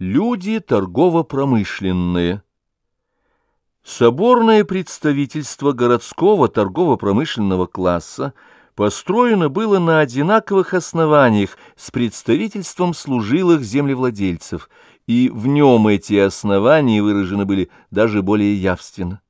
Люди торгово-промышленные. Соборное представительство городского торгово-промышленного класса построено было на одинаковых основаниях с представительством служилых землевладельцев, и в нем эти основания выражены были даже более явственно.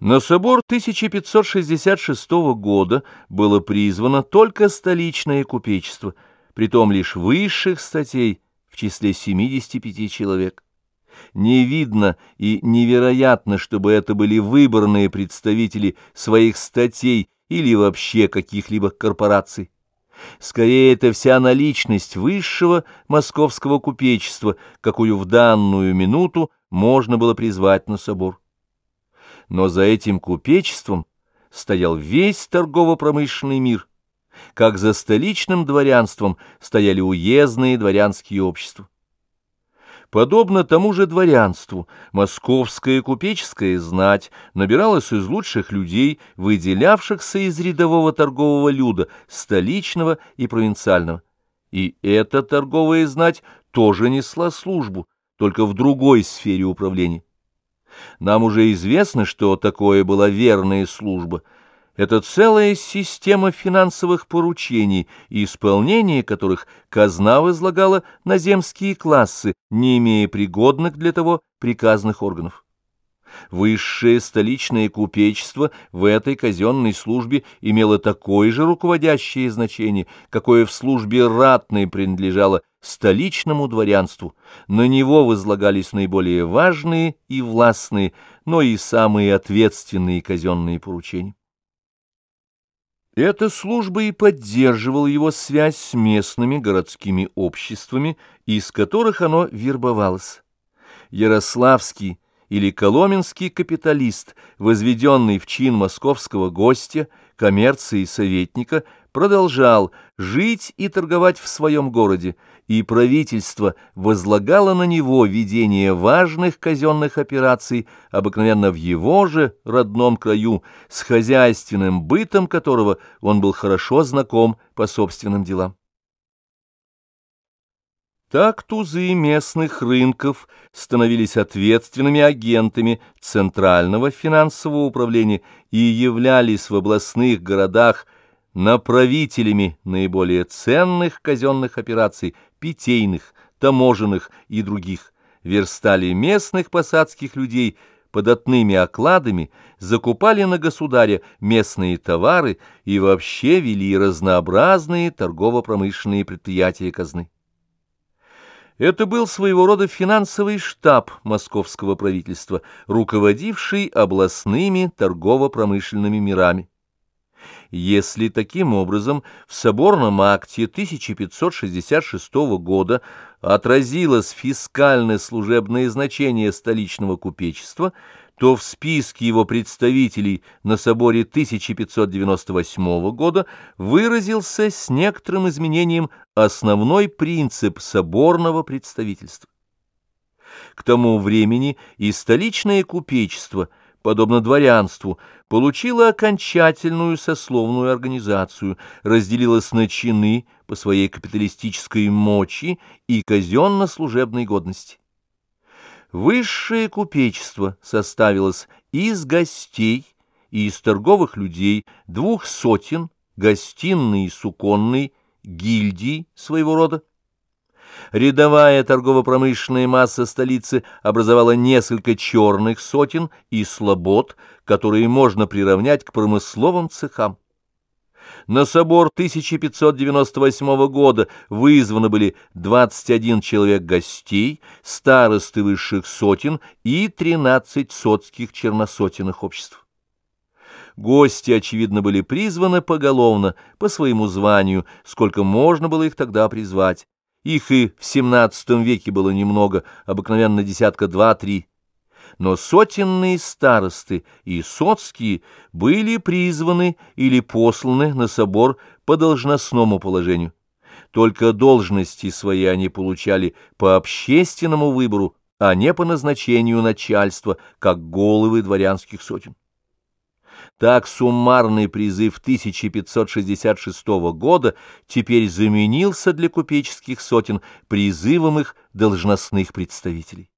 На собор 1566 года было призвано только столичное купечество, притом лишь высших статей – в числе 75 человек. Не видно и невероятно, чтобы это были выборные представители своих статей или вообще каких-либо корпораций. Скорее, это вся наличность высшего московского купечества, какую в данную минуту можно было призвать на собор. Но за этим купечеством стоял весь торгово-промышленный мир – как за столичным дворянством стояли уездные дворянские общества. Подобно тому же дворянству, московская купеческая знать набиралась из лучших людей, выделявшихся из рядового торгового люда, столичного и провинциального. И эта торговая знать тоже несла службу, только в другой сфере управления. Нам уже известно, что такое была верная служба – это целая система финансовых поручений, исполнение которых казна возлагала на земские классы, не имея пригодных для того приказных органов. Высшее столичное купечество в этой казенной службе имело такое же руководящее значение, какое в службе ратной принадлежало столичному дворянству. На него возлагались наиболее важные и властные, но и самые ответственные казенные поручения. Эта служба и поддерживала его связь с местными городскими обществами, из которых оно вербовалось. Ярославский или коломенский капиталист, возведенный в чин московского гостя, коммерции советника, продолжал жить и торговать в своем городе, и правительство возлагало на него ведение важных казенных операций, обыкновенно в его же родном краю, с хозяйственным бытом которого он был хорошо знаком по собственным делам. Так тузы местных рынков становились ответственными агентами Центрального финансового управления и являлись в областных городах направителями наиболее ценных казенных операций, питейных, таможенных и других, верстали местных посадских людей податными окладами, закупали на государя местные товары и вообще вели разнообразные торгово-промышленные предприятия казны. Это был своего рода финансовый штаб московского правительства, руководивший областными торгово-промышленными мирами. Если таким образом в соборном акте 1566 года отразилось фискальное служебное значение столичного купечества, то в списке его представителей на соборе 1598 года выразился с некоторым изменением основной принцип соборного представительства. К тому времени и столичное купечество – подобно дворянству, получила окончательную сословную организацию, разделилась на чины по своей капиталистической мочи и казенно-служебной годности. Высшее купечество составилось из гостей и из торговых людей двух сотен, гостиной и суконной, гильдий своего рода, Рядовая торгово-промышленная масса столицы образовала несколько черных сотен и слобод, которые можно приравнять к промысловым цехам. На собор 1598 года вызваны были 21 человек гостей, старосты высших сотен и 13 соцких черносотенных обществ. Гости, очевидно, были призваны поголовно, по своему званию, сколько можно было их тогда призвать. Их и в XVII веке было немного, обыкновенно десятка два-три. Но сотенные старосты и соцкие были призваны или посланы на собор по должностному положению. Только должности свои они получали по общественному выбору, а не по назначению начальства, как головы дворянских сотен. Так суммарный призыв 1566 года теперь заменился для купеческих сотен призывом их должностных представителей.